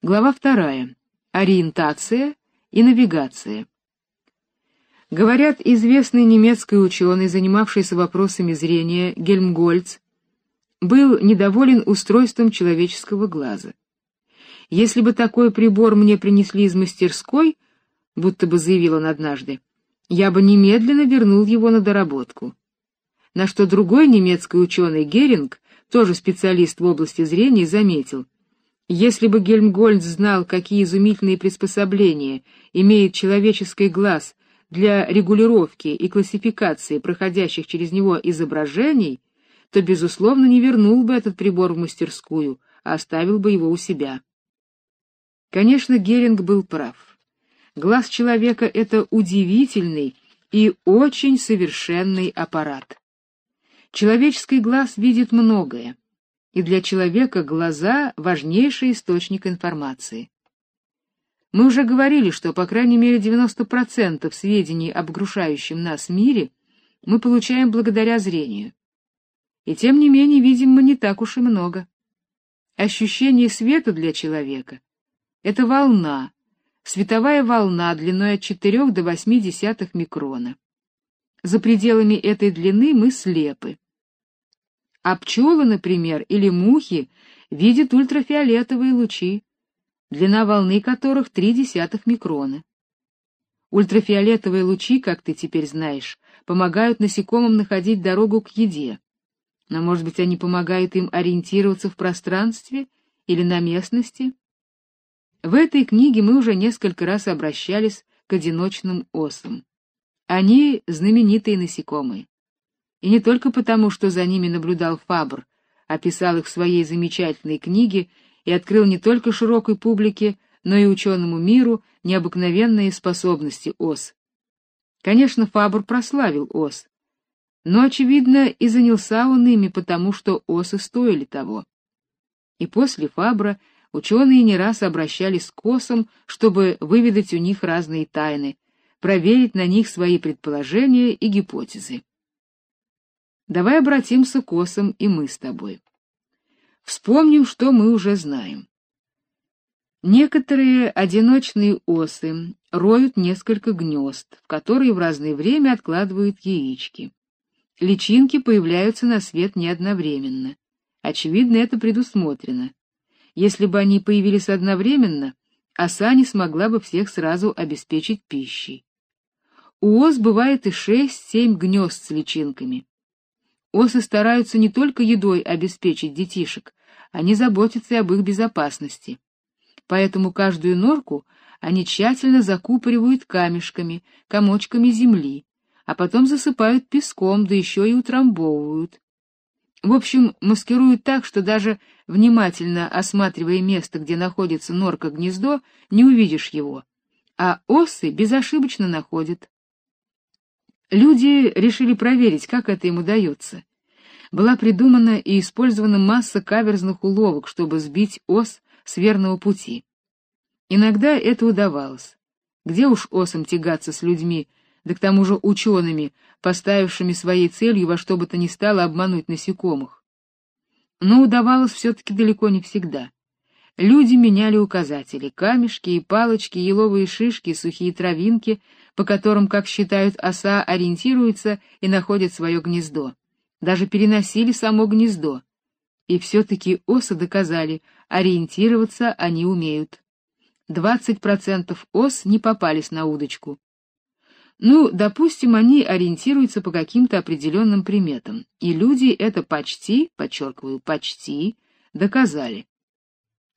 Глава вторая. Ориентация и навигация. Говорят, известный немецкий ученый, занимавшийся вопросами зрения, Гельмгольц, был недоволен устройством человеческого глаза. Если бы такой прибор мне принесли из мастерской, будто бы заявил он однажды, я бы немедленно вернул его на доработку. На что другой немецкий ученый Геринг, тоже специалист в области зрения, заметил — если бы Гельмгольц знал, какие изумительные приспособления имеет человеческий глаз для регулировки и классификации проходящих через него изображений, то, безусловно, не вернул бы этот прибор в мастерскую, а оставил бы его у себя. Конечно, Геринг был прав. Глаз человека — это удивительный и очень совершенный аппарат. Человеческий глаз видит многое и для человека глаза — важнейший источник информации. Мы уже говорили, что по крайней мере 90% сведений об окружающем нас мире мы получаем благодаря зрению. И тем не менее видим мы не так уж и много. Ощущение света для человека — это волна, световая волна длиной от 4 до 8 десятых микрона. За пределами этой длины мы слепы. А пчелы, например, или мухи видят ультрафиолетовые лучи, длина волны которых три десятых микрона. Ультрафиолетовые лучи, как ты теперь знаешь, помогают насекомым находить дорогу к еде. Но, может быть, они помогают им ориентироваться в пространстве или на местности? В этой книге мы уже несколько раз обращались к одиночным осам. Они знаменитые насекомые. И не только потому, что за ними наблюдал Фабр, описал их в своей замечательной книге и открыл не только широкой публике, но и ученому миру необыкновенные способности ос. Конечно, Фабр прославил ос, но, очевидно, и занялся он ими потому, что осы стоили того. И после Фабра ученые не раз обращались к осам, чтобы выведать у них разные тайны, проверить на них свои предположения и гипотезы. Давай обратимся к осам и мы с тобой. Вспомним, что мы уже знаем. Некоторые одиночные осы роют несколько гнезд, в которые в разное время откладывают яички. Личинки появляются на свет не одновременно. Очевидно, это предусмотрено. Если бы они появились одновременно, оса не смогла бы всех сразу обеспечить пищей. У ос бывает и шесть-семь гнезд с личинками. Осы стараются не только едой обеспечить детишек, они заботятся и об их безопасности. Поэтому каждую норку они тщательно закупоривают камешками, комочками земли, а потом засыпают песком, да еще и утрамбовывают. В общем, маскируют так, что даже внимательно осматривая место, где находится норка-гнездо, не увидишь его, а осы безошибочно находят. Люди решили проверить, как это им удается. Была придумана и использована масса каверзных уловок, чтобы сбить ос с верного пути. Иногда это удавалось. Где уж осам тягаться с людьми, да к тому же учеными, поставившими своей целью во что бы то ни стало обмануть насекомых. Но удавалось все-таки далеко не всегда. Люди меняли указатели, камешки и палочки, еловые шишки, сухие травинки, по которым, как считают, оса ориентируется и находит свое гнездо. Даже переносили само гнездо. И все-таки осы доказали, ориентироваться они умеют. Двадцать процентов ос не попались на удочку. Ну, допустим, они ориентируются по каким-то определенным приметам, и люди это почти, подчеркиваю, почти, доказали.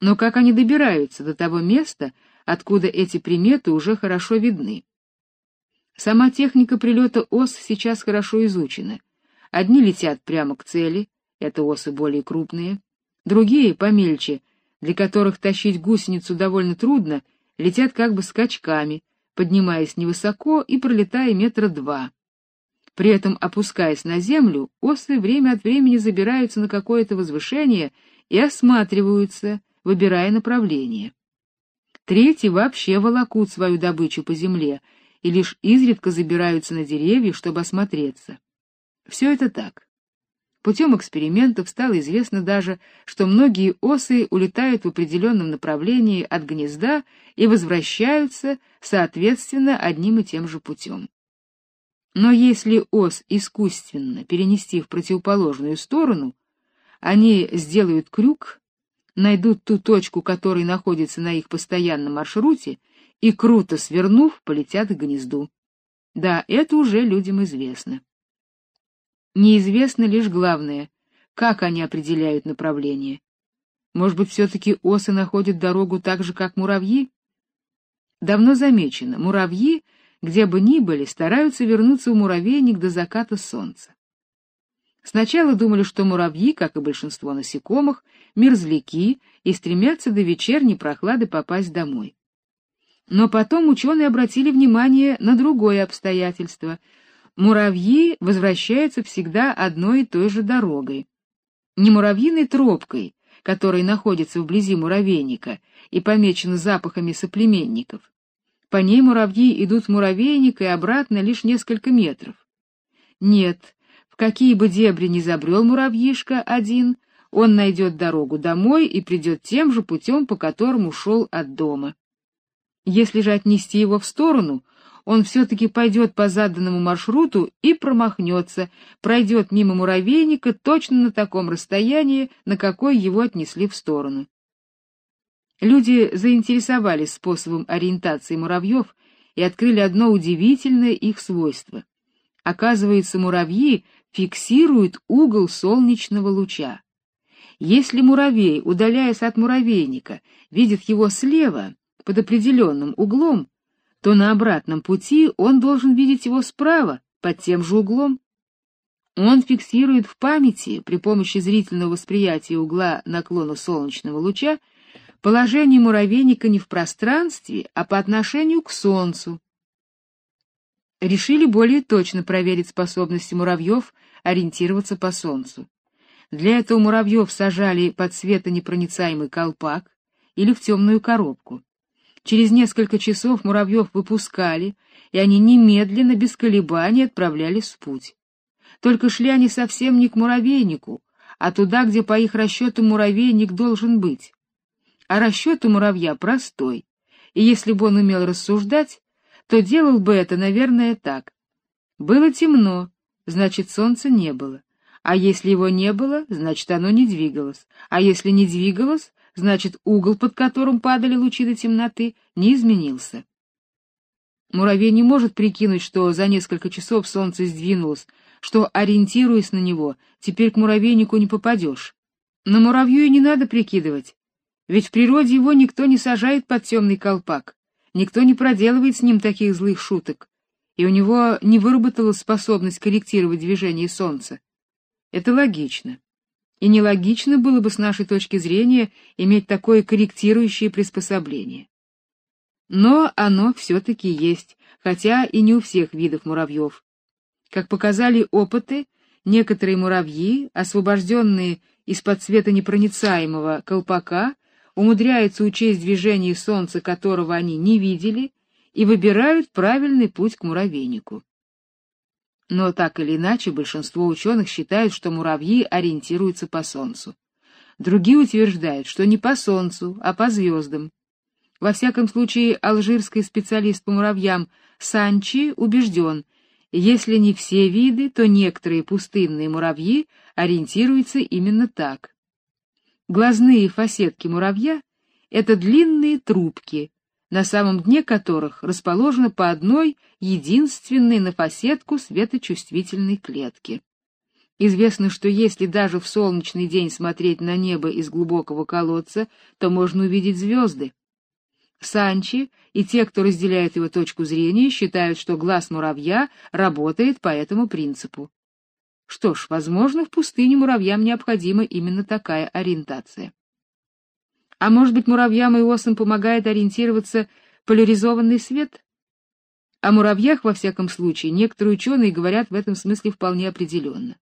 Но как они добираются до того места, откуда эти приметы уже хорошо видны? Сама техника прилета ос сейчас хорошо изучена. Одни летят прямо к цели, это осы более крупные, другие, помельче, для которых тащить гусеницу довольно трудно, летят как бы скачками, поднимаясь невысоко и пролетая метра два. При этом, опускаясь на землю, осы время от времени забираются на какое-то возвышение и осматриваются, выбирая направление. Третьи вообще волокут свою добычу по земле и лишь изредка забираются на деревья, чтобы осмотреться. Все это так. Путем экспериментов стало известно даже, что многие осы улетают в определенном направлении от гнезда и возвращаются, соответственно, одним и тем же путем. Но если ос искусственно перенести в противоположную сторону, они сделают крюк, найдут ту точку, которая находится на их постоянном маршруте, и круто свернув, полетят к гнезду. Да, это уже людям известно. Неизвестно лишь главное, как они определяют направление. Может быть, все-таки осы находят дорогу так же, как муравьи? Давно замечено, муравьи, где бы ни были, стараются вернуться в муравейник до заката солнца. Сначала думали, что муравьи, как и большинство насекомых, мерзляки и стремятся до вечерней прохлады попасть домой. Но потом ученые обратили внимание на другое обстоятельство — муравьи возвращаются всегда одной и той же дорогой. Не муравьиной тропкой, которая находится вблизи муравейника и помечена запахами соплеменников. По ней муравьи идут в муравейник и обратно лишь несколько метров. Нет, в какие бы дебри ни забрел муравьишка один, он найдет дорогу домой и придет тем же путем, по которому шел от дома. Если же отнести его в сторону, он все-таки пойдет по заданному маршруту и промахнется, пройдет мимо муравейника точно на таком расстоянии, на какое его отнесли в сторону. Люди заинтересовались способом ориентации муравьев и открыли одно удивительное их свойство. Оказывается, муравьи фиксируют угол солнечного луча. Если муравей, удаляясь от муравейника, видит его слева, под определенным углом, то на обратном пути он должен видеть его справа, под тем же углом. Он фиксирует в памяти при помощи зрительного восприятия угла наклона солнечного луча положение муравейника не в пространстве, а по отношению к солнцу. Решили более точно проверить способности муравьев ориентироваться по солнцу. Для этого муравьев сажали под светонепроницаемый колпак или в темную коробку. Через несколько часов муравьев выпускали, и они немедленно, без колебаний, отправлялись в путь. Только шли они совсем не к муравейнику, а туда, где по их расчету муравейник должен быть. А расчет у муравья простой, и если бы он умел рассуждать, то делал бы это, наверное, так. Было темно, значит, солнца не было. А если его не было, значит, оно не двигалось. А если не двигалось, значит, угол, под которым падали лучи до темноты, не изменился. Муравей не может прикинуть, что за несколько часов солнце сдвинулось, что, ориентируясь на него, теперь к муравейнику не попадешь. На муравью и не надо прикидывать, ведь в природе его никто не сажает под темный колпак, никто не проделывает с ним таких злых шуток, и у него не выработалась способность корректировать движение солнца. Это логично и нелогично было бы с нашей точки зрения иметь такое корректирующее приспособление. Но оно все-таки есть, хотя и не у всех видов муравьев. Как показали опыты, некоторые муравьи, освобожденные из-под света непроницаемого колпака, умудряются учесть движение солнца, которого они не видели, и выбирают правильный путь к муравейнику. Но так или иначе большинство ученых считают, что муравьи ориентируются по Солнцу. Другие утверждают, что не по Солнцу, а по звездам. Во всяком случае, алжирский специалист по муравьям Санчи убежден, если не все виды, то некоторые пустынные муравьи ориентируются именно так. Глазные фасетки муравья — это длинные трубки, на самом дне которых расположено по одной единственной на фасетку светочувствительной клетки. Известно, что если даже в солнечный день смотреть на небо из глубокого колодца, то можно увидеть звезды. Санчи и те, кто разделяет его точку зрения, считают, что глаз муравья работает по этому принципу. Что ж, возможно, в пустыне муравьям необходима именно такая ориентация. А может быть, муравьям и осам помогает ориентироваться поляризованный свет? О муравьях, во всяком случае, некоторые ученые говорят в этом смысле вполне определенно.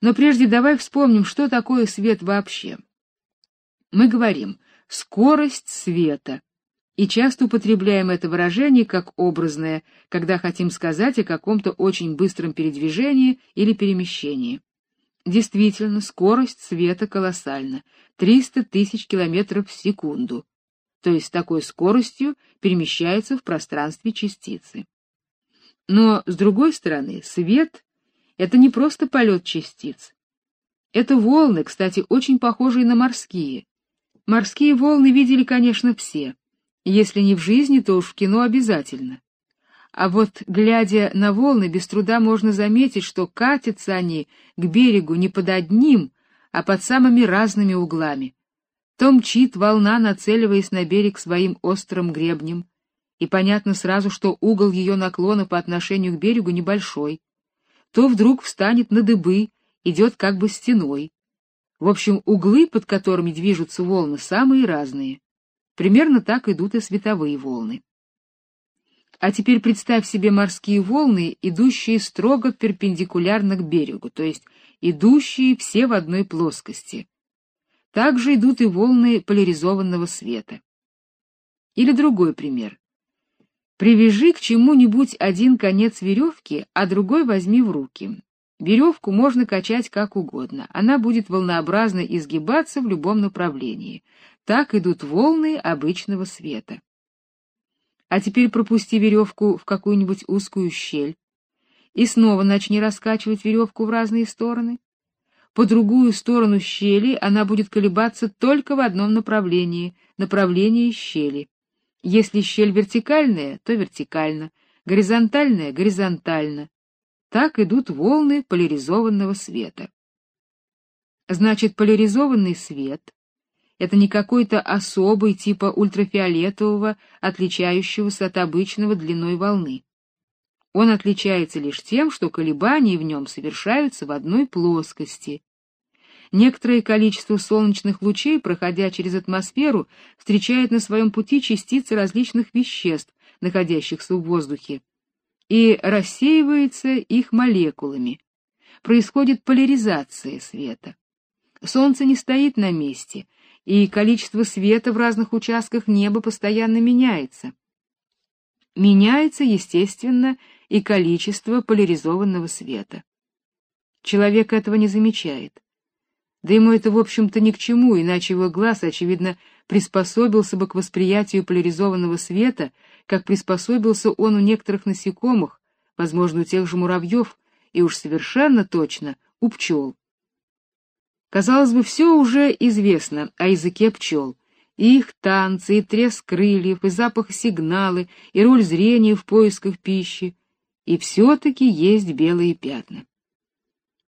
Но прежде давай вспомним, что такое свет вообще. Мы говорим «скорость света», и часто употребляем это выражение как образное, когда хотим сказать о каком-то очень быстром передвижении или перемещении. Действительно, скорость света колоссальна — 300 тысяч километров в секунду. То есть с такой скоростью перемещаются в пространстве частицы. Но, с другой стороны, свет — это не просто полет частиц. Это волны, кстати, очень похожие на морские. Морские волны видели, конечно, все. Если не в жизни, то уж в кино обязательно. А вот, глядя на волны, без труда можно заметить, что катятся они к берегу не под одним, а под самыми разными углами. То мчит волна, нацеливаясь на берег своим острым гребнем, и понятно сразу, что угол ее наклона по отношению к берегу небольшой. То вдруг встанет на дыбы, идет как бы стеной. В общем, углы, под которыми движутся волны, самые разные. Примерно так идут и световые волны. А теперь представь себе морские волны, идущие строго перпендикулярно к берегу, то есть идущие все в одной плоскости. Также идут и волны поляризованного света. Или другой пример. Привяжи к чему-нибудь один конец веревки, а другой возьми в руки. Веревку можно качать как угодно, она будет волнообразно изгибаться в любом направлении. Так идут волны обычного света. А теперь пропусти веревку в какую-нибудь узкую щель и снова начни раскачивать веревку в разные стороны. По другую сторону щели она будет колебаться только в одном направлении направлении щели. Если щель вертикальная, то вертикально, горизонтальная горизонтально. Так идут волны поляризованного света. Значит, поляризованный свет это не какой-то особый типа ультрафиолетового, отличающегося от обычного длиной волны. Он отличается лишь тем, что колебания в нем совершаются в одной плоскости. Некоторое количество солнечных лучей, проходя через атмосферу, встречает на своем пути частицы различных веществ, находящихся в воздухе, и рассеивается их молекулами. Происходит поляризация света. Солнце не стоит на месте, и количество света в разных участках неба постоянно меняется. Меняется, естественно, и количество поляризованного света. Человек этого не замечает. Да ему это, в общем-то, ни к чему, иначе его глаз, очевидно, приспособился бы к восприятию поляризованного света, как приспособился он у некоторых насекомых, возможно, у тех же муравьев, и уж совершенно точно у пчел. Казалось бы, все уже известно о языке пчел, и их танцы, и треск крыльев, и запах сигналы, и роль зрения в поисках пищи, и все-таки есть белые пятна.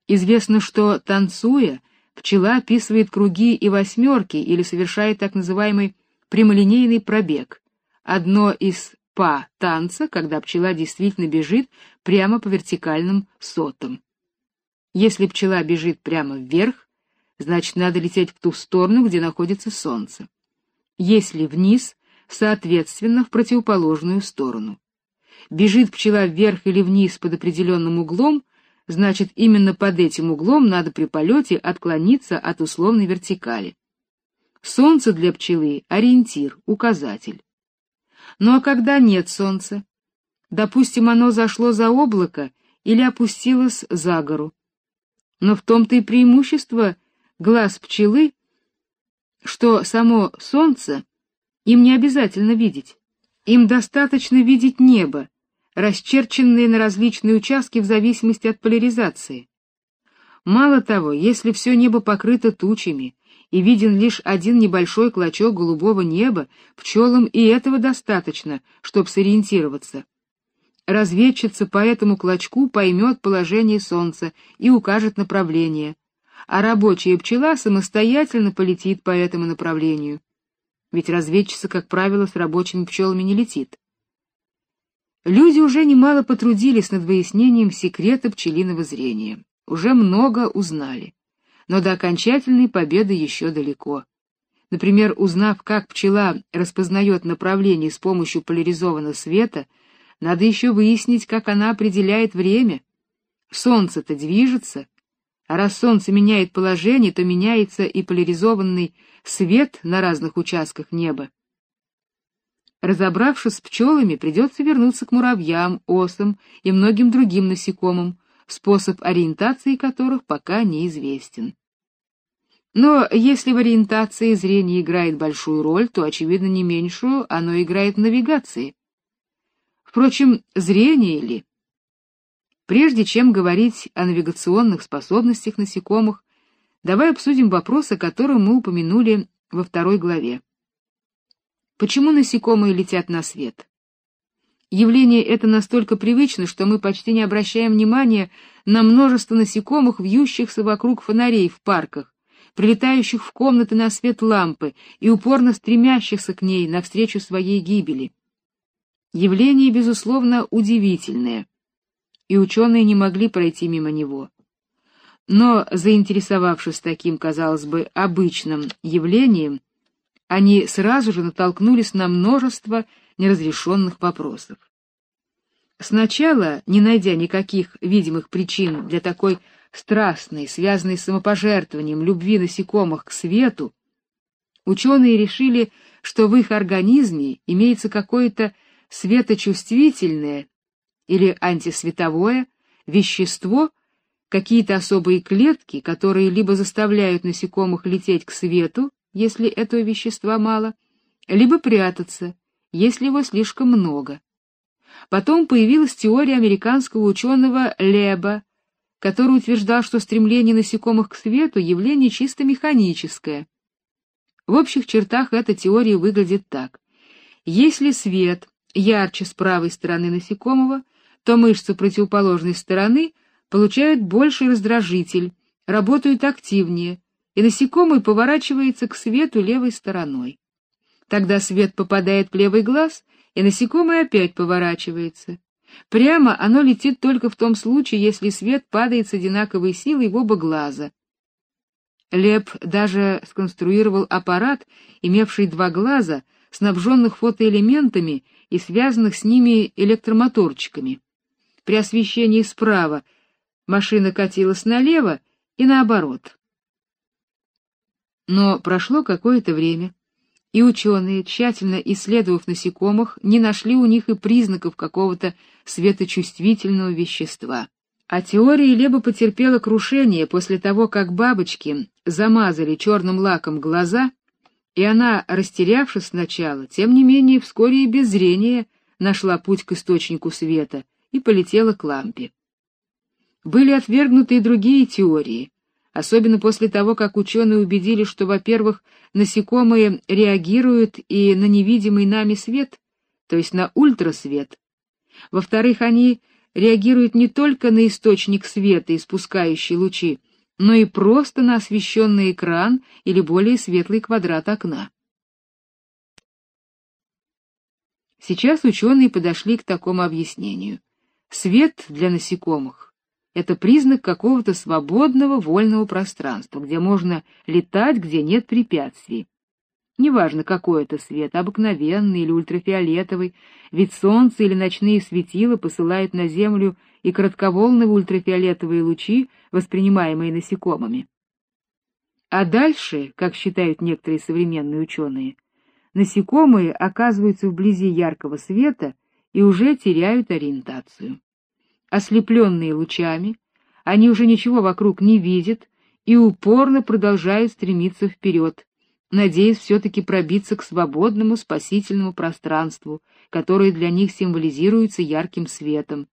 Известно, что, танцуя, пчела описывает круги и восьмерки или совершает так называемый прямолинейный пробег, одно из па танца, когда пчела действительно бежит прямо по вертикальным сотам. Если пчела бежит прямо вверх, значит, надо лететь в ту сторону, где находится солнце. Если вниз, соответственно, в противоположную сторону. Бежит пчела вверх или вниз под определенным углом, значит, именно под этим углом надо при полете отклониться от условной вертикали. Солнце для пчелы — ориентир, указатель. Ну а когда нет солнца? Допустим, оно зашло за облако или опустилось за гору. Но в том-то и преимущество глаз пчелы, что само солнце им не обязательно видеть. Им достаточно видеть небо, расчерченное на различные участки в зависимости от поляризации. Мало того, если все небо покрыто тучами и виден лишь один небольшой клочок голубого неба, пчелам и этого достаточно, чтобы сориентироваться. Разведчица по этому клочку поймет положение солнца и укажет направление, а рабочая пчела самостоятельно полетит по этому направлению. Ведь разведчица, как правило, с рабочими пчелами не летит. Люди уже немало потрудились над выяснением секрета пчелиного зрения. Уже много узнали. Но до окончательной победы еще далеко. Например, узнав, как пчела распознает направление с помощью поляризованного света, надо еще выяснить, как она определяет время. Солнце-то движется, а раз солнце меняет положение, то меняется и поляризованный свет на разных участках неба. Разобравшись с пчелами, придется вернуться к муравьям, осам и многим другим насекомым, способ ориентации которых пока неизвестен. Но если в ориентации зрение играет большую роль, то, очевидно, не меньшую оно играет в навигации. Впрочем, зрение ли? Прежде чем говорить о навигационных способностях насекомых, давай обсудим вопрос, о котором мы упомянули во второй главе. Почему насекомые летят на свет? Явление это настолько привычно, что мы почти не обращаем внимания на множество насекомых, вьющихся вокруг фонарей в парках, прилетающих в комнаты на свет лампы и упорно стремящихся к ней навстречу своей гибели. Явление, безусловно, удивительное, и ученые не могли пройти мимо него. Но, заинтересовавшись таким, казалось бы, обычным явлением, они сразу же натолкнулись на множество неразрешенных вопросов. Сначала, не найдя никаких видимых причин для такой страстной, связанной с самопожертвованием любви насекомых к свету, ученые решили, что в их организме имеется какое-то светочувствительное или антисветовое вещество, какие-то особые клетки, которые либо заставляют насекомых лететь к свету, если этого вещества мало, либо прятаться, если его слишком много. Потом появилась теория американского ученого Леба, который утверждал, что стремление насекомых к свету явление чисто механическое. В общих чертах эта теория выглядит так: если свет ярче с правой стороны насекомого, то мышцы противоположной стороны получают больший раздражитель, работают активнее, и насекомый поворачивается к свету левой стороной. Тогда свет попадает в левый глаз, и насекомое опять поворачивается. Прямо оно летит только в том случае, если свет падает с одинаковой силой в оба глаза. Леп даже сконструировал аппарат, имевший два глаза, снабженных фотоэлементами и связанных с ними электромоторчиками. При освещении справа машина катилась налево и наоборот. Но прошло какое-то время, и ученые, тщательно исследовав насекомых, не нашли у них и признаков какого-то светочувствительного вещества. А теория Леба потерпела крушение после того, как бабочки замазали черным лаком глаза, и она, растерявшись сначала, тем не менее вскоре и без зрения нашла путь к источнику света и полетела к лампе. Были отвергнуты и другие теории, особенно после того, как ученые убедились, что, во-первых, насекомые реагируют и на невидимый нами свет, то есть на ультрасвет. Во-вторых, они реагируют не только на источник света, испускающий лучи, но и просто на освещенный экран или более светлый квадрат окна. Сейчас ученые подошли к такому объяснению. Свет для насекомых это признак какого-то свободного вольного пространства, где можно летать, где нет препятствий. Неважно, какой это свет, обыкновенный или ультрафиолетовый, ведь солнце или ночные светила посылают на землю и коротковолновые ультрафиолетовые лучи, воспринимаемые насекомыми. А дальше, как считают некоторые современные ученые, насекомые оказываются вблизи яркого света и уже теряют ориентацию. Ослепленные лучами, они уже ничего вокруг не видят и упорно продолжают стремиться вперед, надеясь все-таки пробиться к свободному спасительному пространству, которое для них символизируется ярким светом.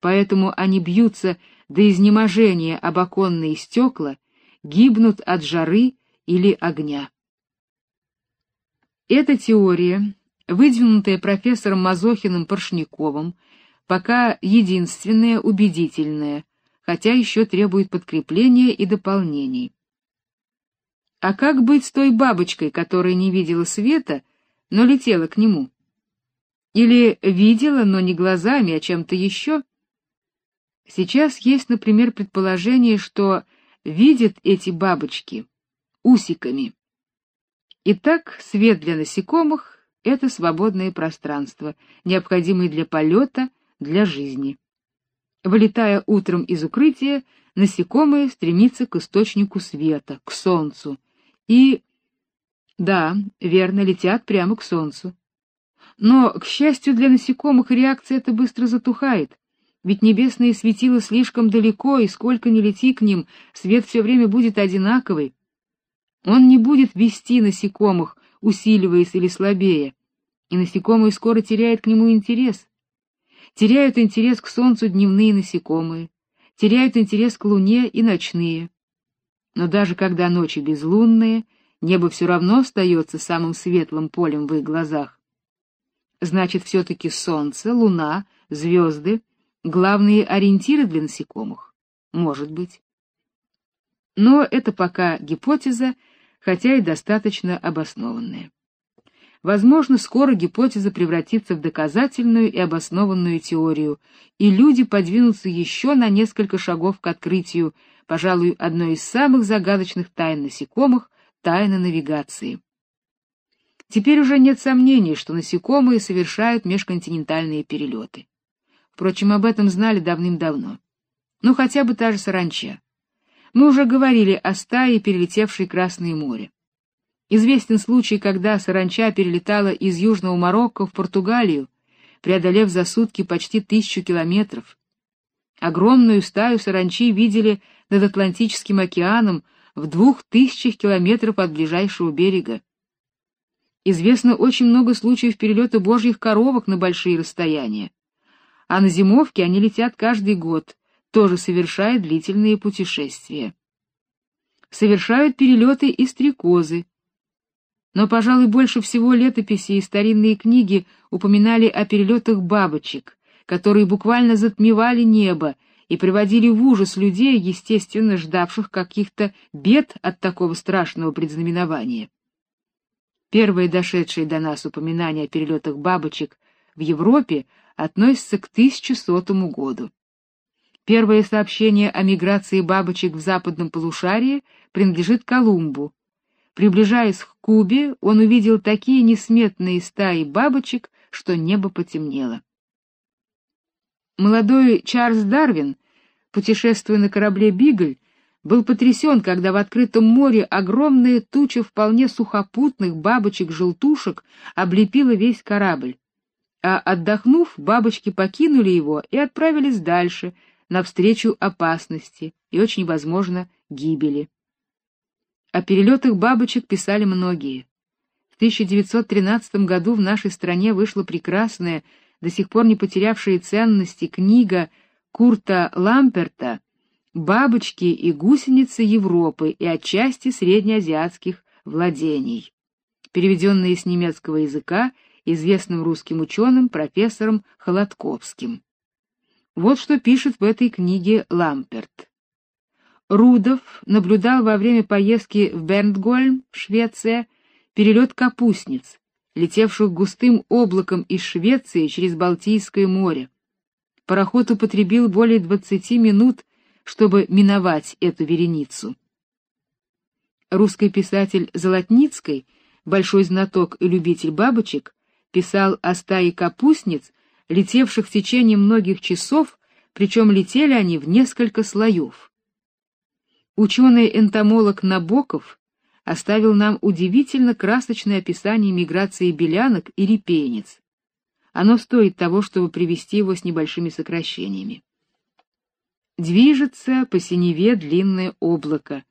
Поэтому они бьются до изнеможения об оконные стекла, гибнут от жары или огня. Эта теория, выдвинутая профессором Мазохиным Поршняковым, пока единственное убедительное, хотя еще требует подкрепления и дополнений. А как быть с той бабочкой, которая не видела света, но летела к нему? Или видела, но не глазами, а чем-то еще? Сейчас есть, например, предположение, что видят эти бабочки усиками. Итак, свет для насекомых это свободное пространство, необходимое для полета для жизни. Вылетая утром из укрытия, насекомое стремится к источнику света, к солнцу. И да, верно, летят прямо к солнцу. Но, к счастью для насекомых, реакция эта быстро затухает, Ведь небесные светила слишком далеко, и сколько ни лети к ним, свет все время будет одинаковый. Он не будет вести насекомых, усиливаясь или слабее, и насекомые скоро теряют к нему интерес. Теряют интерес к солнцу дневные насекомые, теряют интерес к луне и ночные. Но даже когда ночи безлунные, небо все равно остается самым светлым полем в их глазах. Значит, все-таки солнце, луна, звезды — главные ориентиры для насекомых? Может быть. Но это пока гипотеза, хотя и достаточно обоснованная. Возможно, скоро гипотеза превратится в доказательную и обоснованную теорию, и люди подвинутся еще на несколько шагов к открытию, пожалуй, одной из самых загадочных тайн насекомых — тайны навигации. Теперь уже нет сомнений, что насекомые совершают межконтинентальные перелеты. Впрочем, об этом знали давным-давно. Ну, хотя бы та же саранча. Мы уже говорили о стае, перелетевшей Красное море. Известен случай, когда саранча перелетала из Южного Марокко в Португалию, преодолев за сутки почти тысячу километров. Огромную стаю саранчи видели над Атлантическим океаном в двух тысячах километров от ближайшего берега. Известно очень много случаев перелета божьих коровок на большие расстояния. А на зимовке они летят каждый год, тоже совершая длительные путешествия. Совершают перелеты и стрекозы. Но, пожалуй, больше всего летописи и старинные книги упоминали о перелетах бабочек, которые буквально затмевали небо и приводили в ужас людей, естественно, ждавших каких-то бед от такого страшного предзнаменования. Первые дошедшие до нас упоминания о перелетах бабочек в Европе относятся к 1100 году. Первое сообщение о миграции бабочек в западном полушарии принадлежит Колумбу. Приближаясь к Кубе, он увидел такие несметные стаи бабочек, что небо потемнело. Молодой Чарльз Дарвин, путешествуя на корабле Бигль, был потрясен, когда в открытом море огромная туча вполне сухопутных бабочек-желтушек облепила весь корабль. А отдохнув, бабочки покинули его и отправились дальше, навстречу опасности и очень возможно гибели. О перелетах бабочек писали многие. В 1913 году в нашей стране вышла прекрасная, до сих пор не потерявшая ценности книга Курта Ламперта бабочки и гусеницы Европы и отчасти среднеазиатских владений, переведенные с немецкого языка известным русским ученым профессором Холодковским. Вот что пишет в этой книге Ламперт. Рудов наблюдал во время поездки в Бернгольм, Швеция, перелет капустниц, летевших густым облаком из Швеции через Балтийское море. Пароход употребил более 20 минут чтобы миновать эту вереницу. Русский писатель Золотницкий, большой знаток и любитель бабочек, писал о стае капустниц, летевших в течение многих часов, причем летели они в несколько слоев. Ученый-энтомолог Набоков оставил нам удивительно красочное описание миграции белянок и репейниц. Оно стоит того, чтобы привести его с небольшими сокращениями. Движется по синеве длинное облако,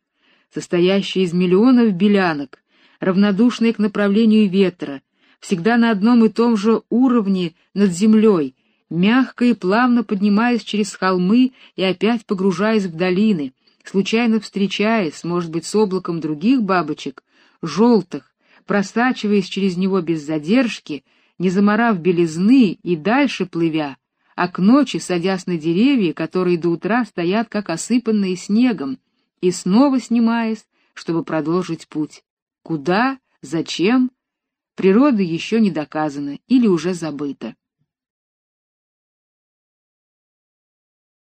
состоящее из миллионов белянок, равнодушное к направлению ветра, всегда на одном и том же уровне над землей, мягко и плавно поднимаясь через холмы и опять погружаясь в долины, случайно встречаясь, может быть, с облаком других бабочек, желтых, просачиваясь через него без задержки, не заморав белизны и дальше плывя, а к ночи садясь на деревья, которые до утра стоят как осыпанные снегом, и снова снимаясь, чтобы продолжить путь. Куда, зачем? Природа еще не доказана или уже забыта.